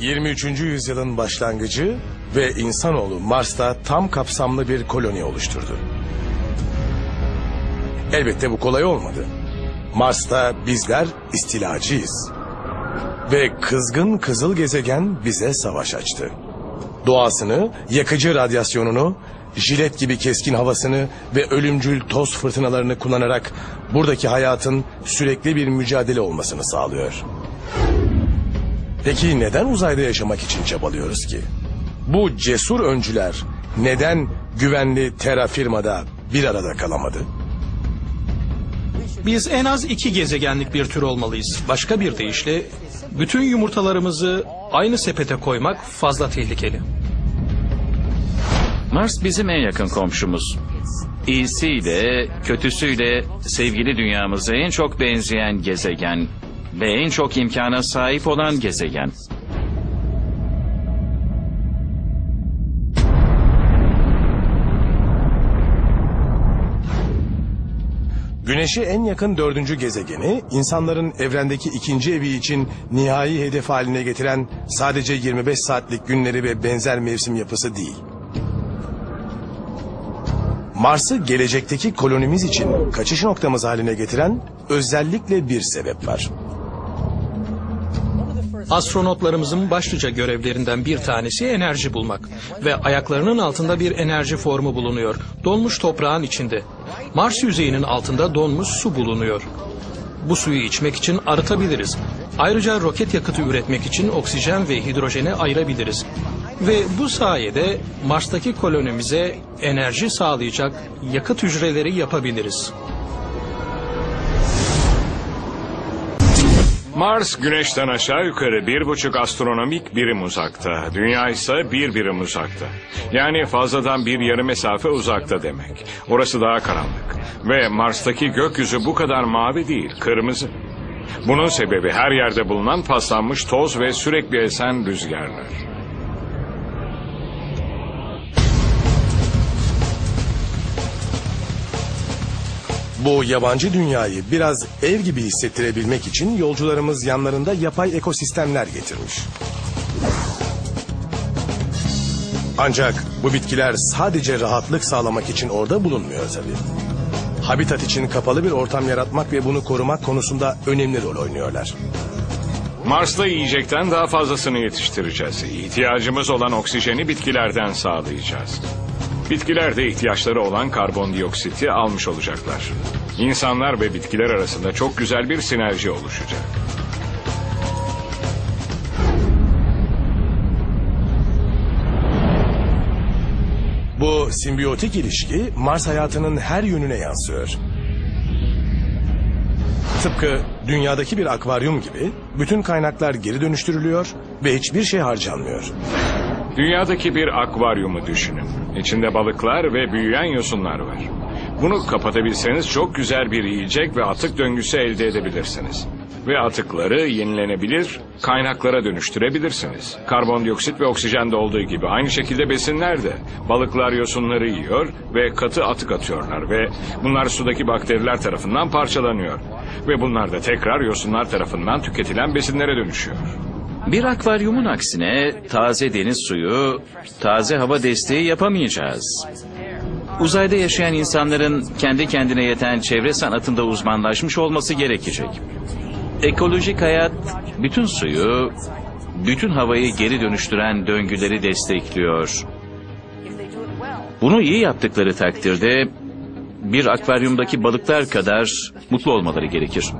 23. yüzyılın başlangıcı ve insanoğlu Mars'ta tam kapsamlı bir koloni oluşturdu. Elbette bu kolay olmadı. Mars'ta bizler istilacıyız. Ve kızgın kızıl gezegen bize savaş açtı. Doğasını, yakıcı radyasyonunu, jilet gibi keskin havasını ve ölümcül toz fırtınalarını kullanarak buradaki hayatın sürekli bir mücadele olmasını sağlıyor. Peki neden uzayda yaşamak için çabalıyoruz ki? Bu cesur öncüler neden güvenli Terra firmada bir arada kalamadı? Biz en az iki gezegenlik bir tür olmalıyız. Başka bir deyişle bütün yumurtalarımızı aynı sepete koymak fazla tehlikeli. Mars bizim en yakın komşumuz. İyisiyle, kötüsüyle sevgili dünyamıza en çok benzeyen gezegen ve en çok imkana sahip olan gezegen. Güneş'e en yakın dördüncü gezegeni, insanların evrendeki ikinci evi için nihai hedef haline getiren sadece 25 saatlik günleri ve benzer mevsim yapısı değil. Mars'ı gelecekteki kolonimiz için kaçış noktamız haline getiren özellikle bir sebep var. Astronotlarımızın başlıca görevlerinden bir tanesi enerji bulmak ve ayaklarının altında bir enerji formu bulunuyor. Donmuş toprağın içinde. Mars yüzeyinin altında donmuş su bulunuyor. Bu suyu içmek için arıtabiliriz. Ayrıca roket yakıtı üretmek için oksijen ve hidrojeni ayırabiliriz. Ve bu sayede Mars'taki kolonimize enerji sağlayacak yakıt hücreleri yapabiliriz. Mars güneşten aşağı yukarı bir buçuk astronomik birim uzakta. Dünya ise bir birim uzakta. Yani fazladan bir yarım mesafe uzakta demek. Orası daha karanlık. Ve Mars'taki gökyüzü bu kadar mavi değil, kırmızı. Bunun sebebi her yerde bulunan paslanmış toz ve sürekli esen rüzgarlar. Bu yabancı dünyayı biraz ev gibi hissettirebilmek için yolcularımız yanlarında yapay ekosistemler getirmiş. Ancak bu bitkiler sadece rahatlık sağlamak için orada bulunmuyor tabii. Habitat için kapalı bir ortam yaratmak ve bunu korumak konusunda önemli rol oynuyorlar. Mars'ta yiyecekten daha fazlasını yetiştireceğiz. İhtiyacımız olan oksijeni bitkilerden sağlayacağız. Bitkiler de ihtiyaçları olan karbondioksiti almış olacaklar. İnsanlar ve bitkiler arasında çok güzel bir sinerji oluşacak. Bu simbiyotik ilişki Mars hayatının her yönüne yansıyor. Tıpkı dünyadaki bir akvaryum gibi bütün kaynaklar geri dönüştürülüyor ve hiçbir şey harcanmıyor. Dünyadaki bir akvaryumu düşünün. İçinde balıklar ve büyüyen yosunlar var. Bunu kapatabilseniz çok güzel bir yiyecek ve atık döngüsü elde edebilirsiniz. Ve atıkları yenilenebilir, kaynaklara dönüştürebilirsiniz. Karbondioksit ve oksijen de olduğu gibi aynı şekilde besinler de. Balıklar yosunları yiyor ve katı atık atıyorlar ve bunlar sudaki bakteriler tarafından parçalanıyor. Ve bunlar da tekrar yosunlar tarafından tüketilen besinlere dönüşüyor. Bir akvaryumun aksine taze deniz suyu, taze hava desteği yapamayacağız. Uzayda yaşayan insanların kendi kendine yeten çevre sanatında uzmanlaşmış olması gerekecek. Ekolojik hayat bütün suyu, bütün havayı geri dönüştüren döngüleri destekliyor. Bunu iyi yaptıkları takdirde bir akvaryumdaki balıklar kadar mutlu olmaları gerekir.